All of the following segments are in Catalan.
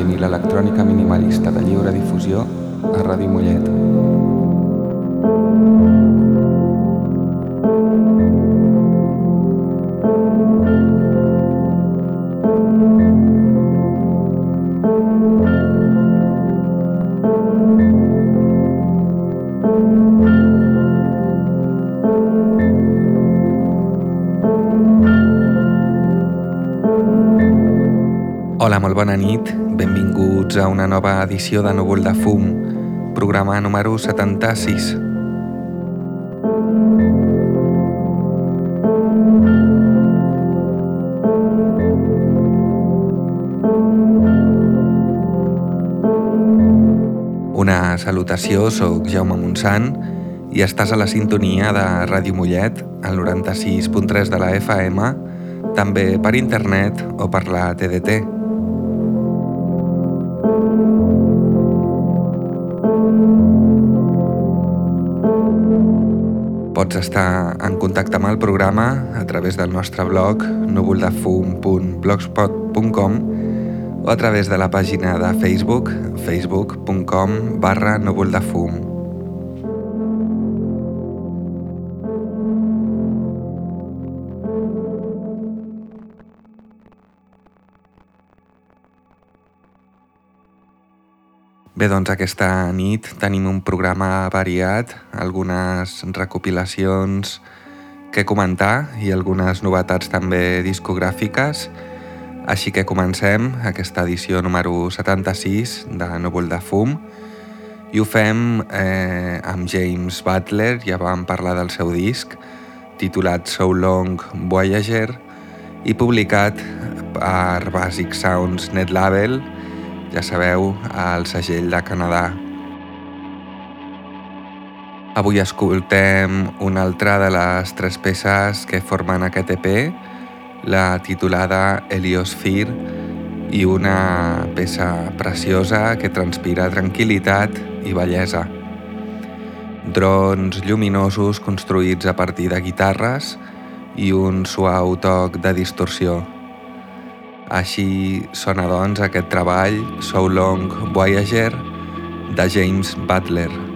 música ambient i una nova edició de Núvol de Fum, programa número 76. Una salutació, sóc Jaume Montsant i estàs a la sintonia de Ràdio Mollet, al 96.3 de la FM, també per internet o per la TDT. Estar en contacte amb el programa a través del nostre blog núvoldefum.blogspot.com o a través de la pàgina de Facebook facebook.com barra núvoldefum. Bé, doncs aquesta nit tenim un programa variat, algunes recopilacions que comentar i algunes novetats també discogràfiques. Així que comencem aquesta edició número 76 de Núvol de Fum i ho fem eh, amb James Butler, ja vam parlar del seu disc, titulat So Long Voyager i publicat per Basic Sounds Net Label, ja sabeu, al segell de Canadà. Avui escoltem una altra de les tres peces que formen aquest EP, la titulada Heliosphere, i una peça preciosa que transpira tranquil·litat i bellesa. Drons lluminosos construïts a partir de guitarres i un suau toc de distorsió. Així sona doncs aquest treball So Long Voyager de James Butler.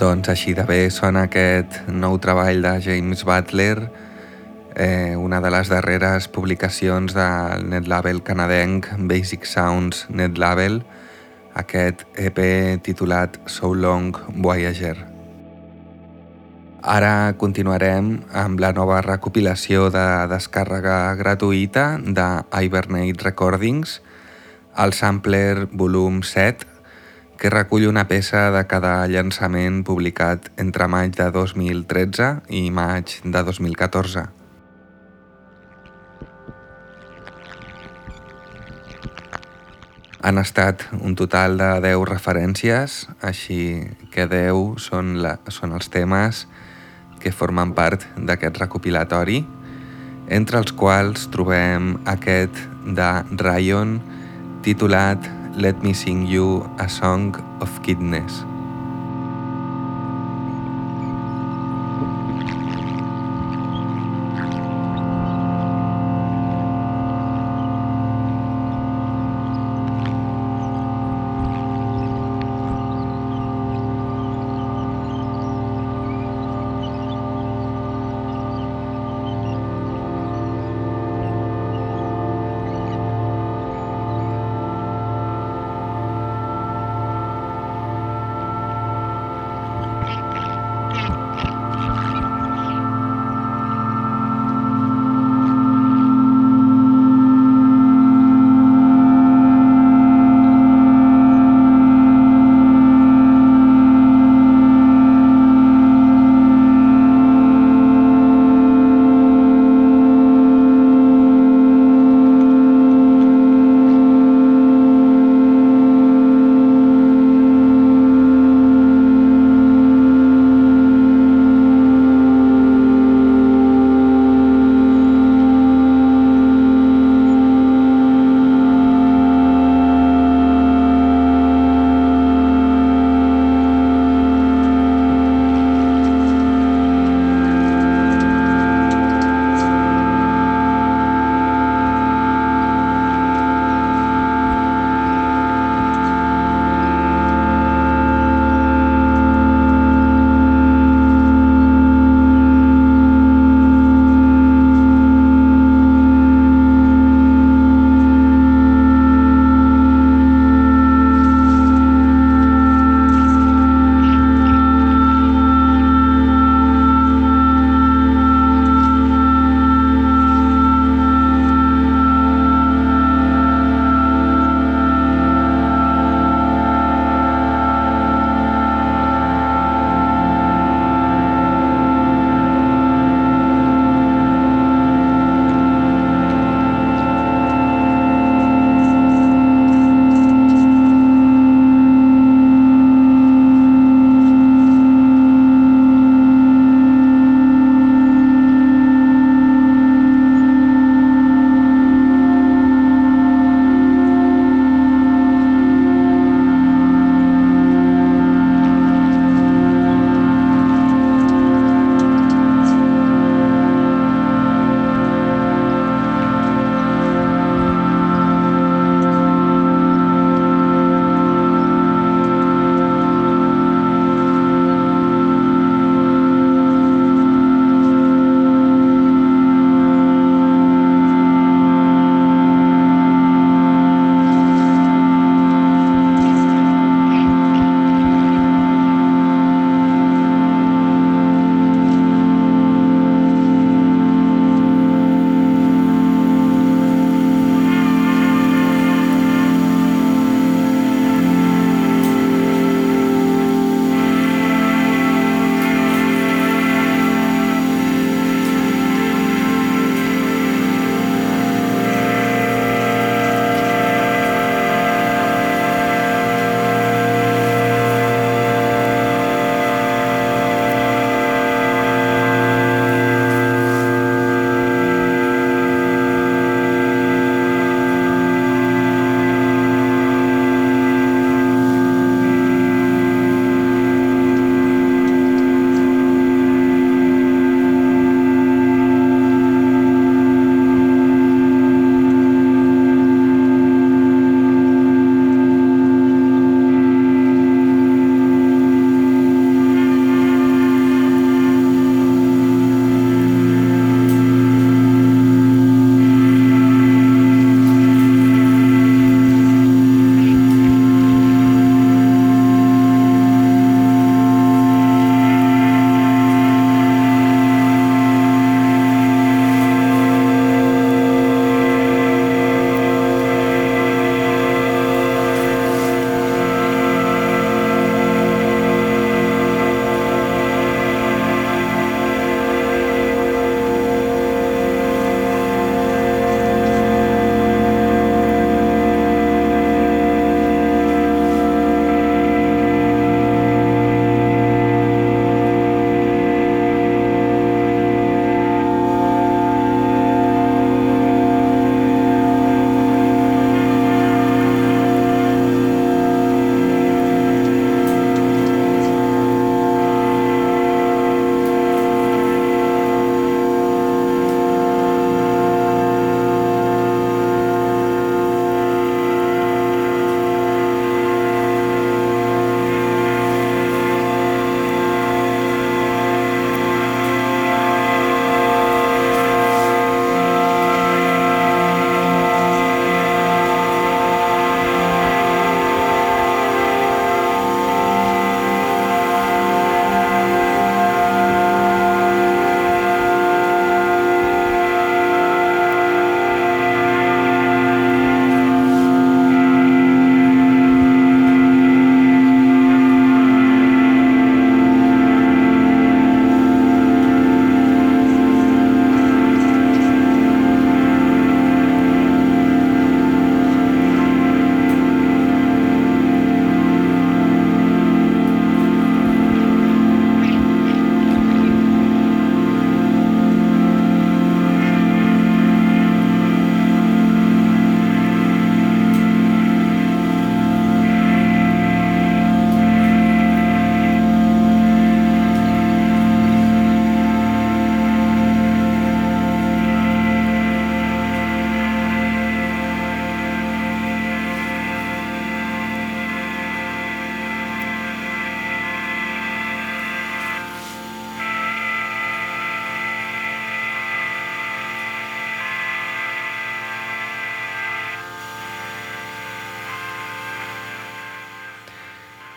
Doncs així de bé sona aquest nou treball de James Butler, eh, una de les darreres publicacions del netlabel canadenc Basic Sounds Netlabel, aquest EP titulat So Long Voyager. Ara continuarem amb la nova recopilació de descàrrega gratuïta de Hibernate Recordings, el sampler volum 7, que recull una peça de cada llançament publicat entre maig de 2013 i maig de 2014. Han estat un total de 10 referències, així que 10 són, la, són els temes que formen part d'aquest recopilatori, entre els quals trobem aquest de Ryan titulat Let Me Sing You a Song of Kidness.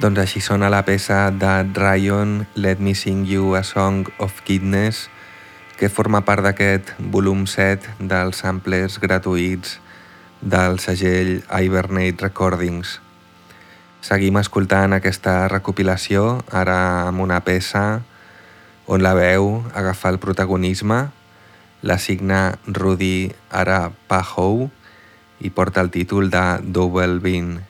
Doncs així sona la peça de Ryan, Let Me Sing You a Song of Kidness, que forma part d'aquest volum 7 dels samplers gratuïts del segell Hibernate Recordings. Seguim escoltant aquesta recopilació, ara amb una peça on la veu agafa el protagonisme, la signa Rudy Arapahou i porta el títol de Double Bean.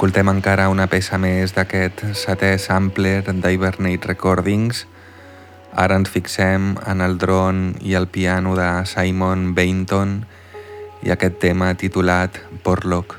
Escoltem encara una peça més d'aquest setè sampler d'Hibernate Recordings. Ara ens fixem en el dron i el piano de Simon Bainton i aquest tema titulat Porlock.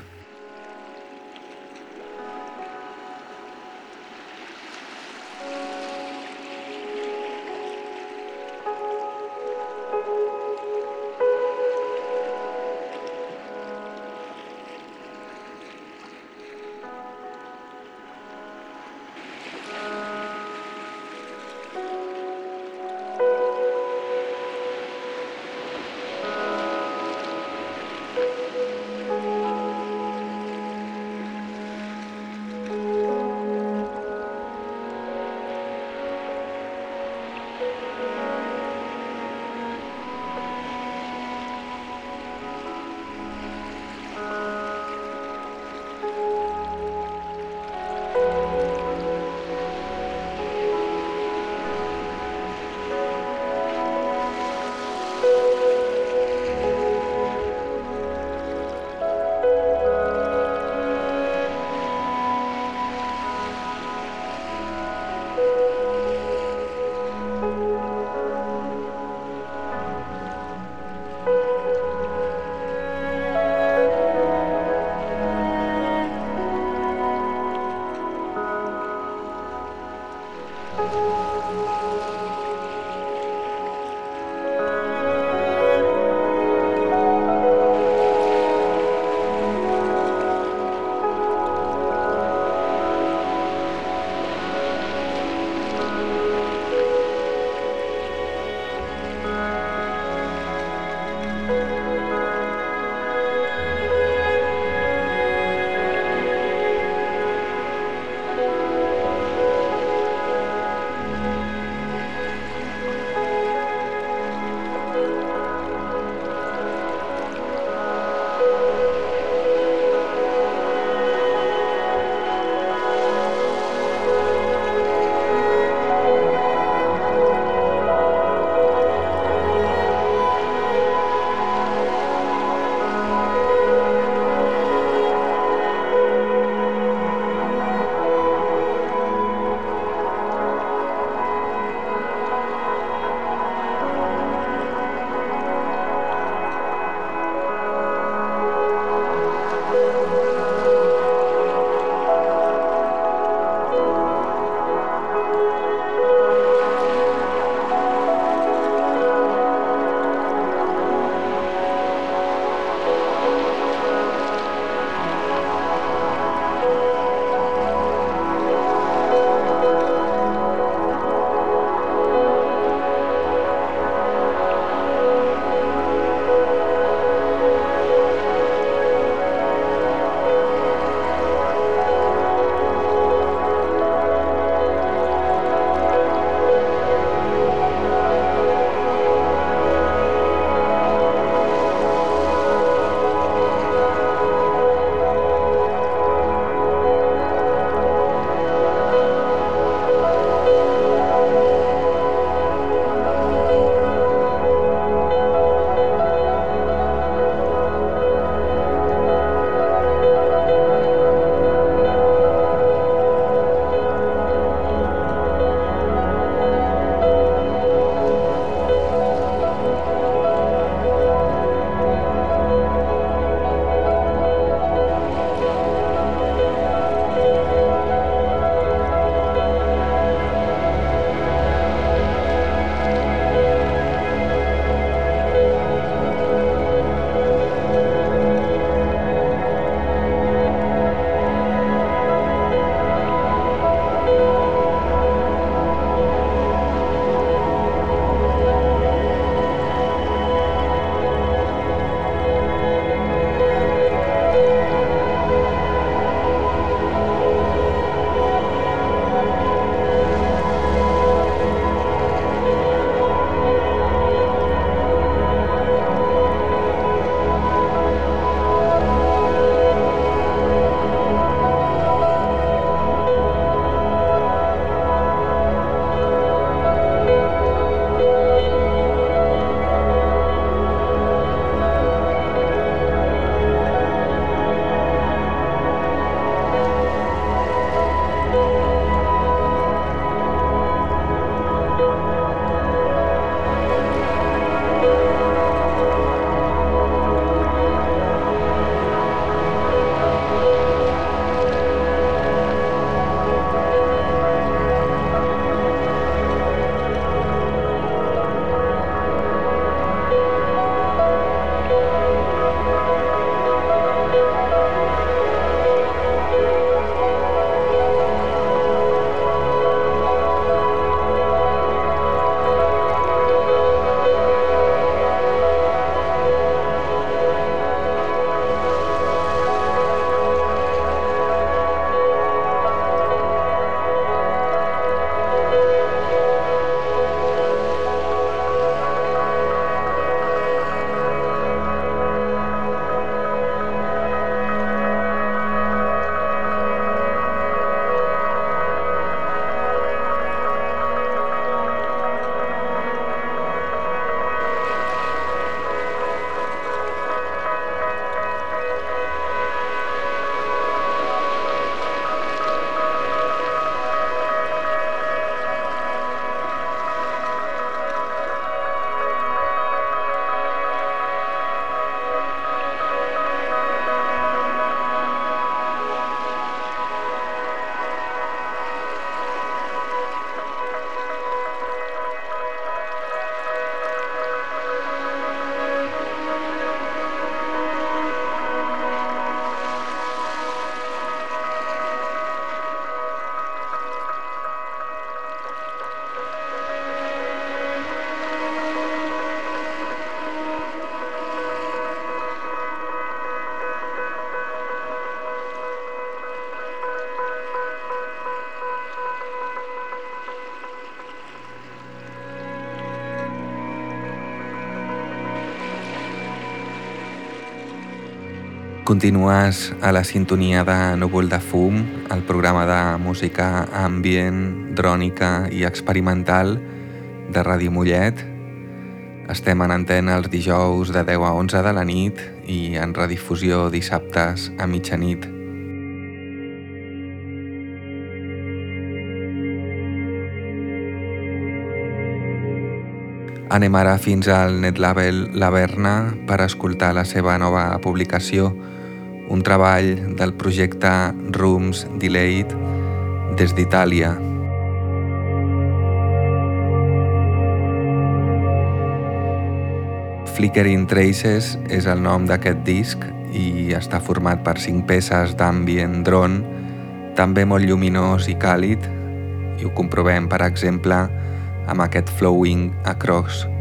Continues a la sintonia de Núvol de Fum, el programa de música ambient, drònica i experimental de Ràdio Mollet. Estem en antena els dijous de 10 a 11 de la nit i en redifusió dissabtes a mitjanit. Anem ara fins al netlabel Laverna per escoltar la seva nova publicació, un treball del projecte Rooms Delayed des d'Itàlia. Flickering Traces és el nom d'aquest disc i està format per cinc peces d'ambient drone, també molt lluminós i càlid, i ho comprovem, per exemple, amb aquest Flowing Across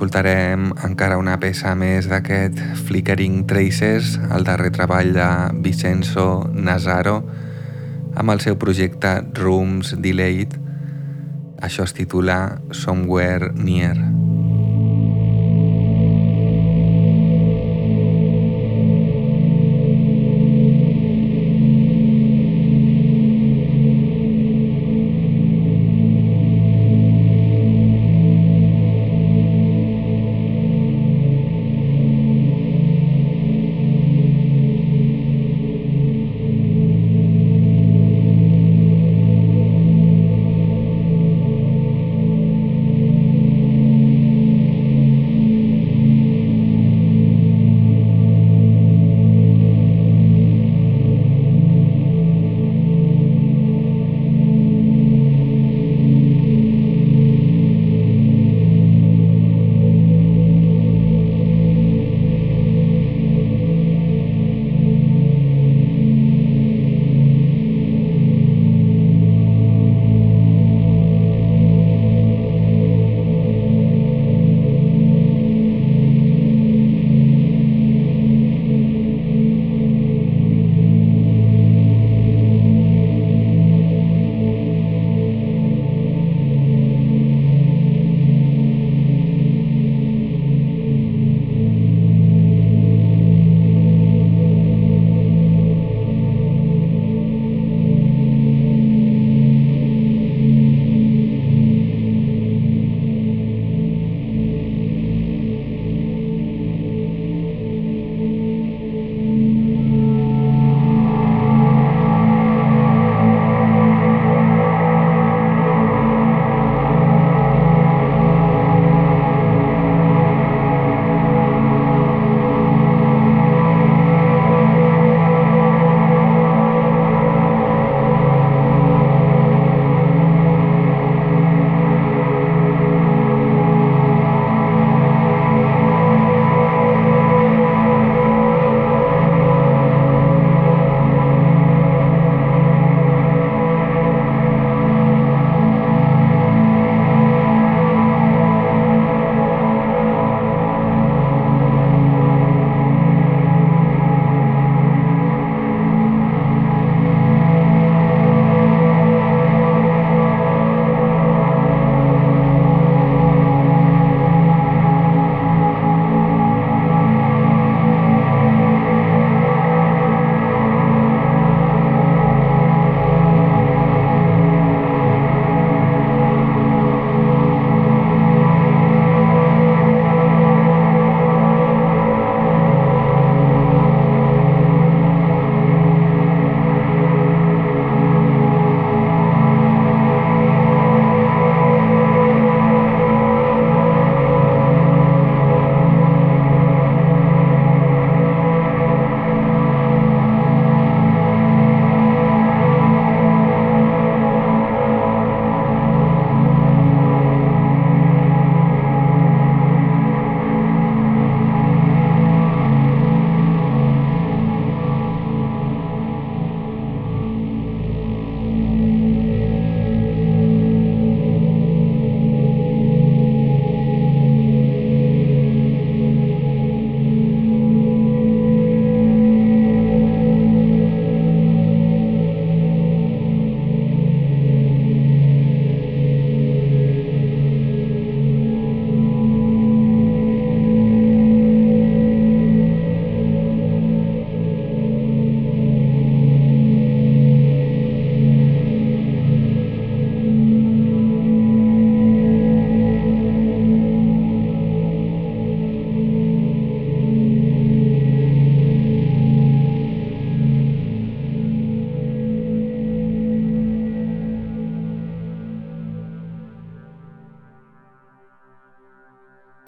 escoltarem encara una peça més d'aquest Flickering Traces, el darrer treball de Vincenzo Nazaro, amb el seu projecte Rooms Delayed. Això es titula Somewhere Near.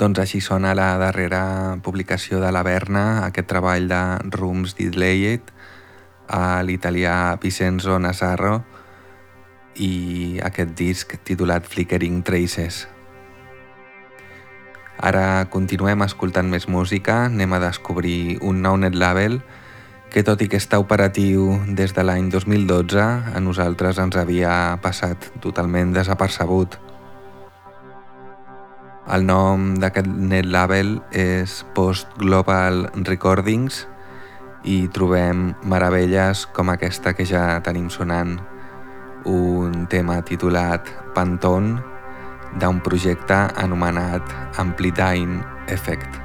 Doncs així sona la darrera publicació de la Berna, aquest treball de Rooms Delayed, a l'italià Vincenzo Nazarro i aquest disc titulat Flickering Traces. Ara continuem escoltant més música, anem a descobrir un nou net label que tot i que està operatiu des de l'any 2012, a nosaltres ens havia passat totalment desapercebut. El nom d'aquest net label és Post Global Recordings i trobem meravelles com aquesta que ja tenim sonant, un tema titulat Panton d'un projecte anomenat Amplitain Effect.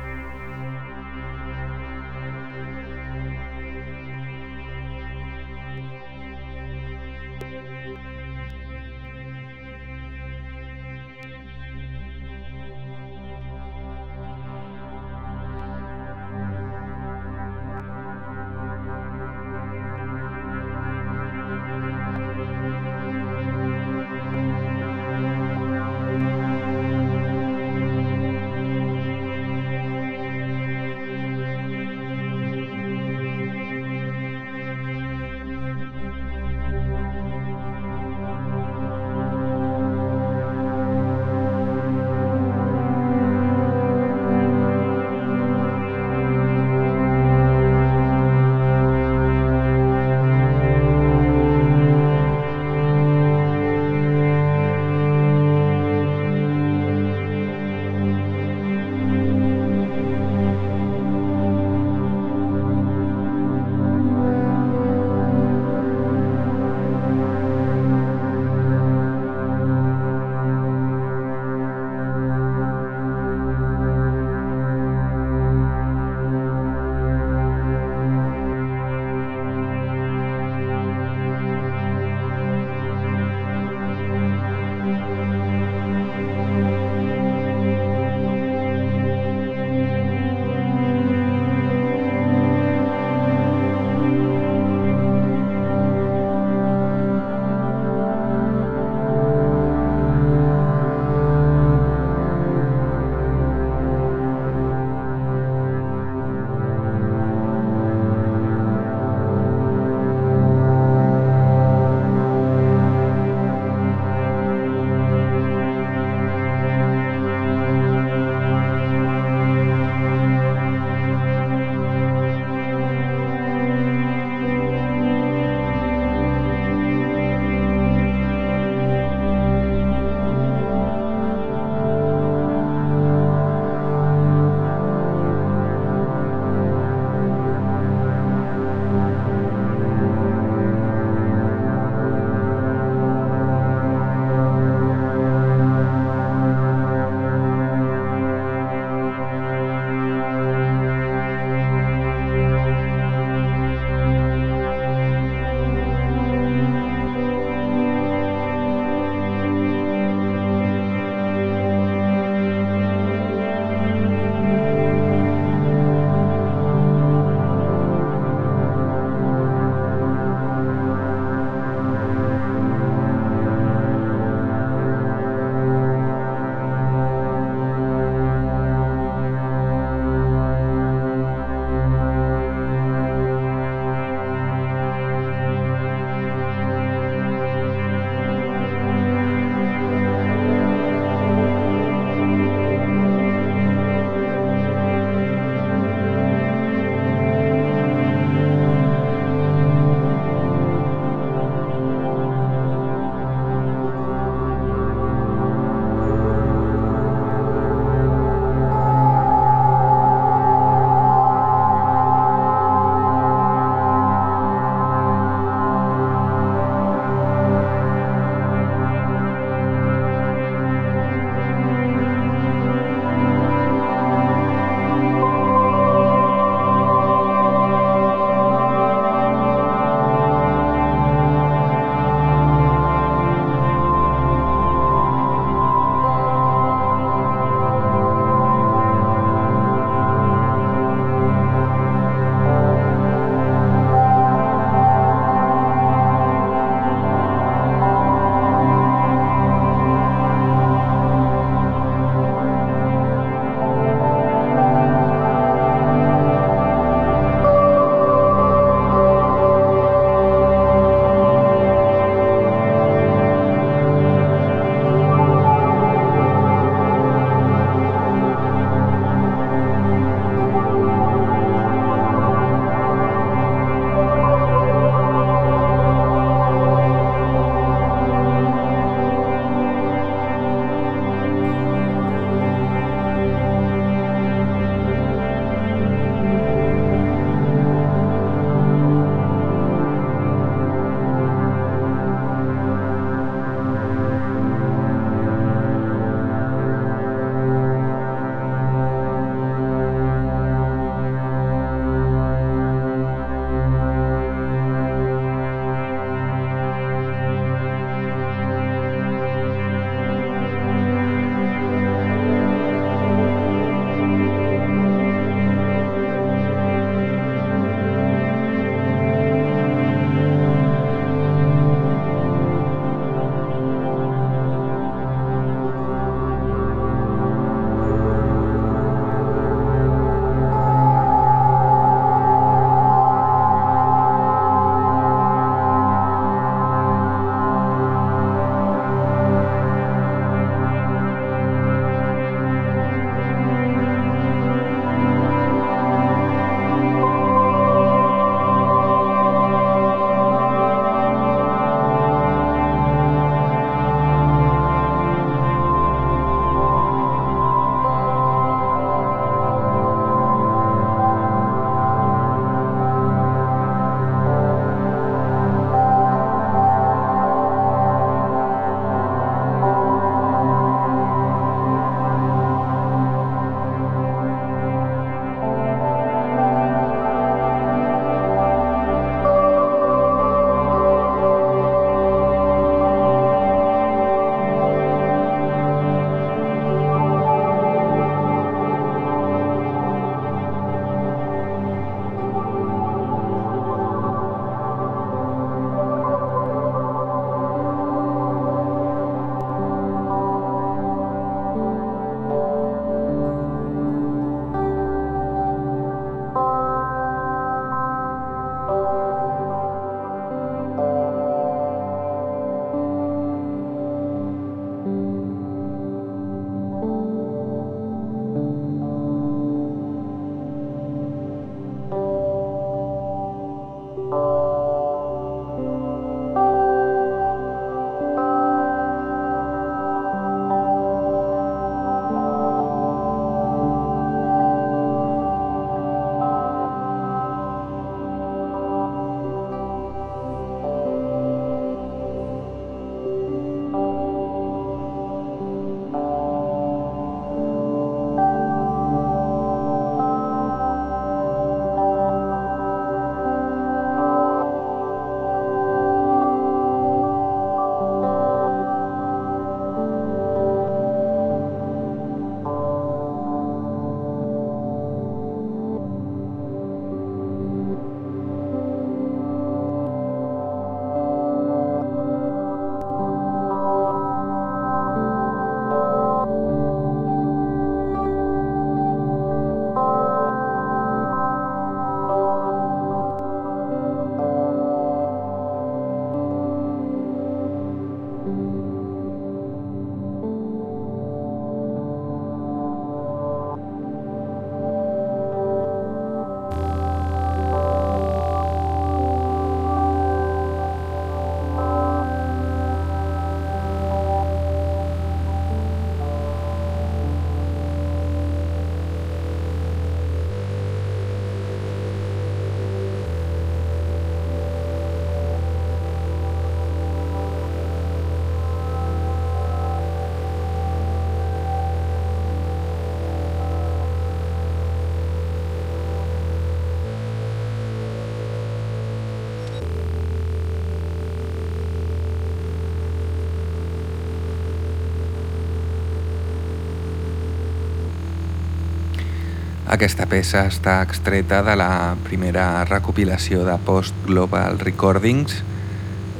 Aquesta peça està extreta de la primera recopilació de Post Global Recordings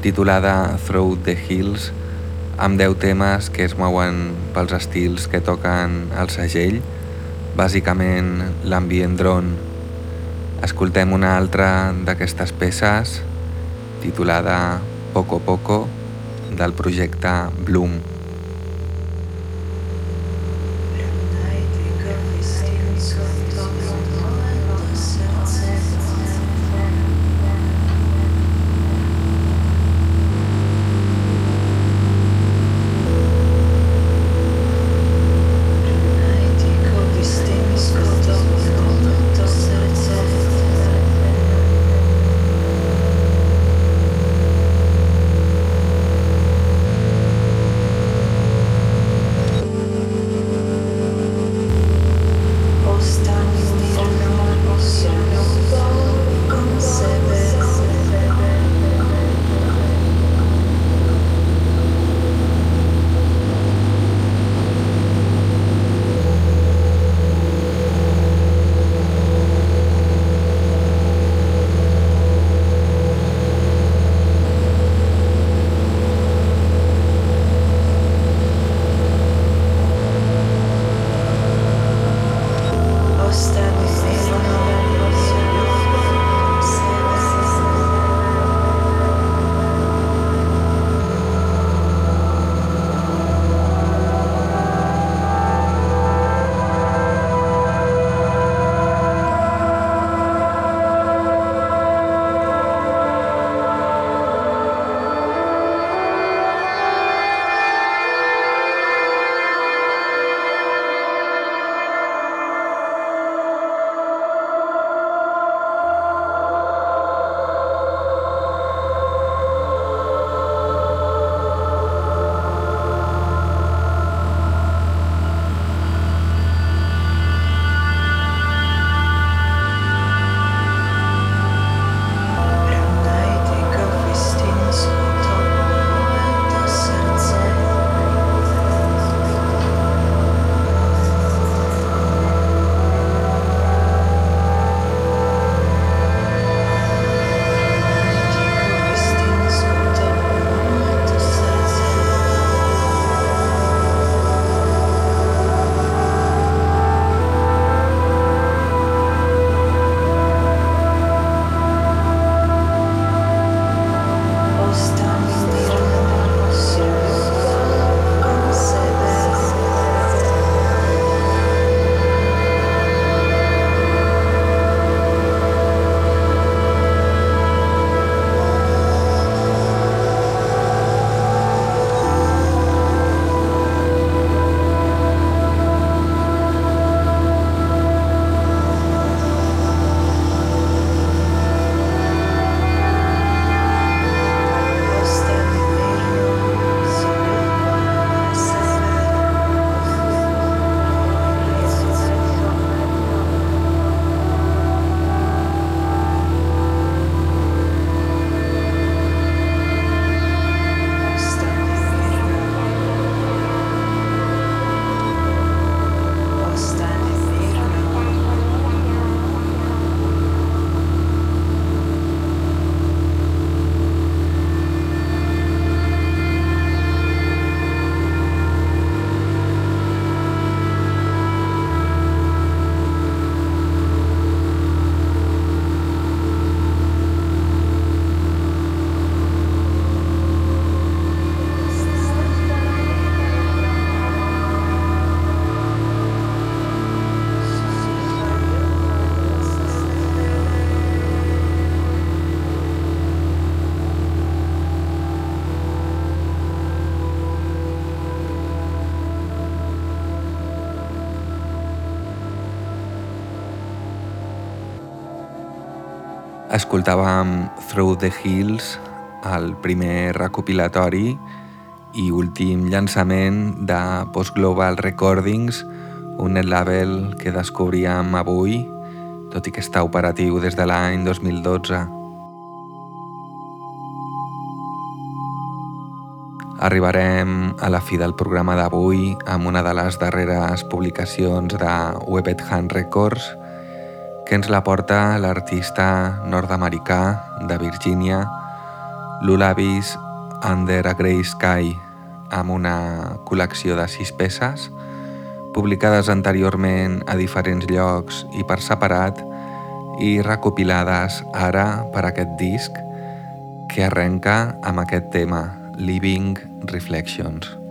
titulada Through the Hills amb 10 temes que es mouen pels estils que toquen el segell, bàsicament l'ambient drone. Escoltem una altra d'aquestes peces titulada Poco Poco del projecte Bloom. Escoltàvem Through the Hills, el primer recopilatori i últim llançament de Post Global Recordings, un net label que descobríem avui, tot i que està operatiu des de l'any 2012. Arribarem a la fi del programa d'avui amb una de les darreres publicacions de Webbed Hand Records que ens la porta l'artista nord-americà de Virgínia Lullabies Under a Grey Sky amb una col·lecció de sis peces publicades anteriorment a diferents llocs i per separat i recopilades ara per aquest disc que arrenca amb aquest tema Living Reflections.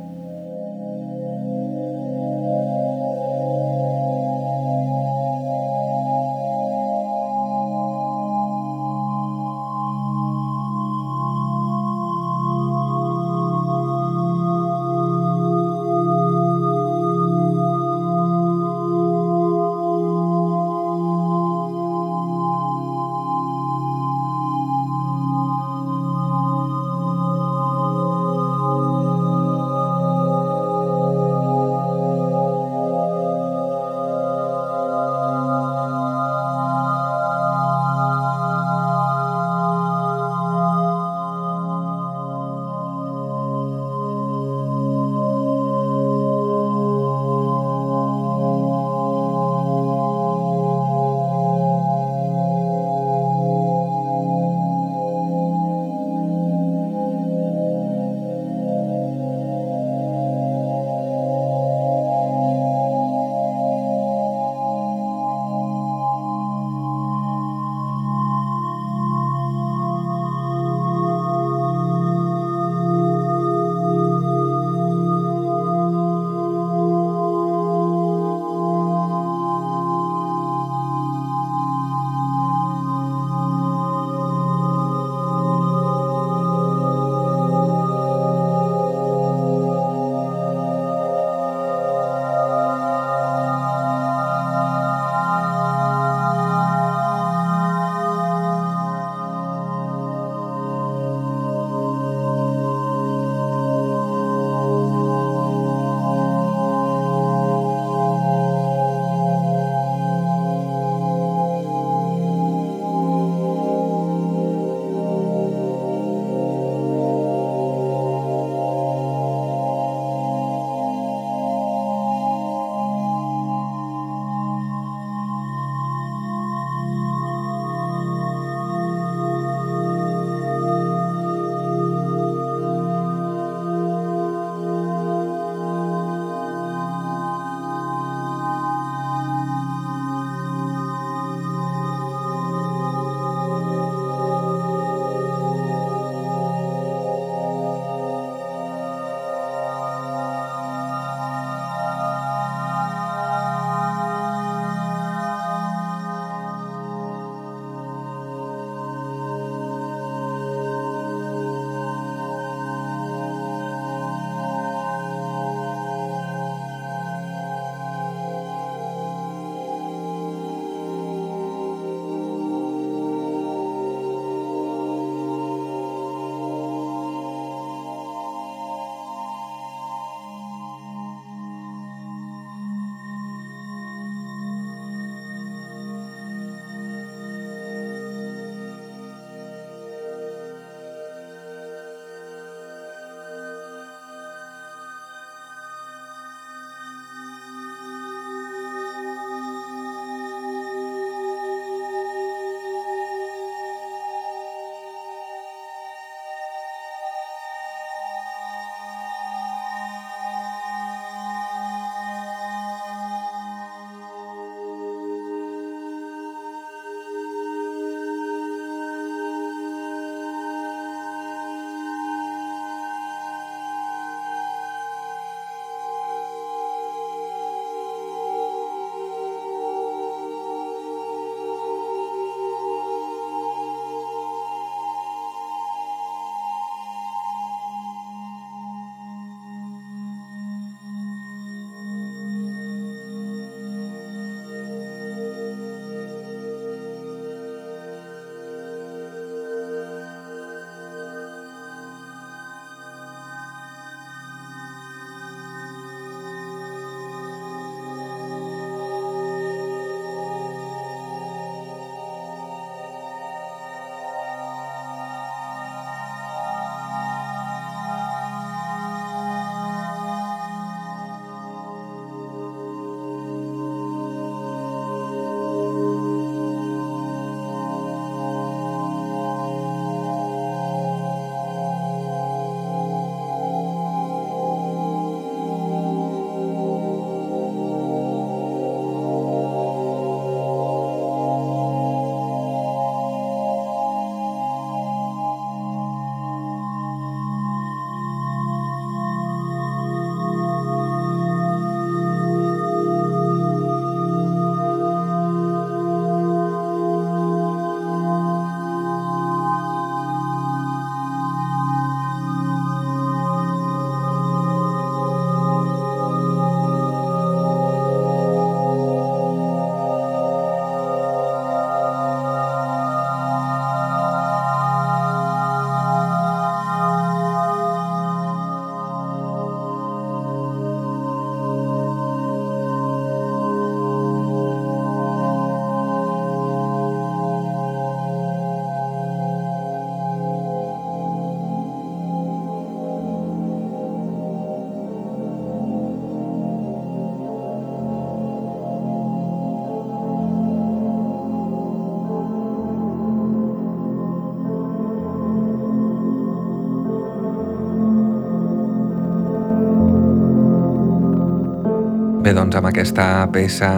Bé, doncs amb aquesta peça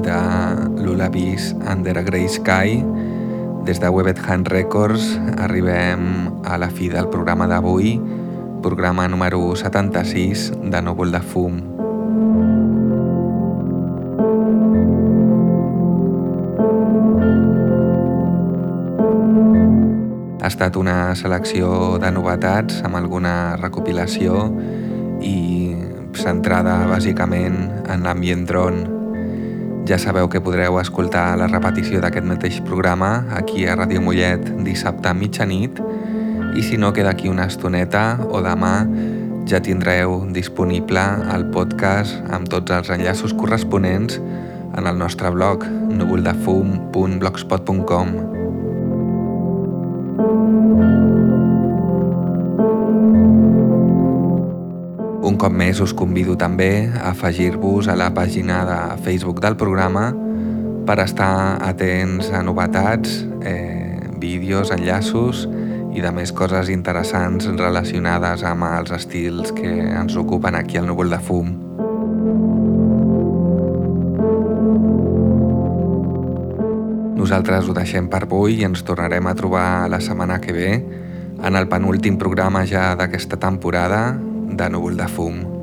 de Lullabies Under a Grey Sky des de Webbed Hand Records arribem a la fi del programa d'avui, programa número 76 de Núvol de Fum. Ha estat una selecció de novetats amb alguna recopilació i centrada bàsicament en l'ambient drone. Ja sabeu que podreu escoltar la repetició d'aquest mateix programa aquí a Ràdio Mollet dissabte a mitjanit i si no queda aquí una estoneta o demà ja tindreu disponible el podcast amb tots els enllaços corresponents en el nostre blog núvoldefum.blogspot.com cop més us convido també a afegir-vos a la pàgina de Facebook del programa per estar atents a novetats, eh, vídeos, enllaços i de més coses interessants relacionades amb els estils que ens ocupen aquí al núvol de fum. Nosaltres ho deixem per avui i ens tornarem a trobar la setmana que ve en el penúltim programa ja d'aquesta temporada de núvol de fum.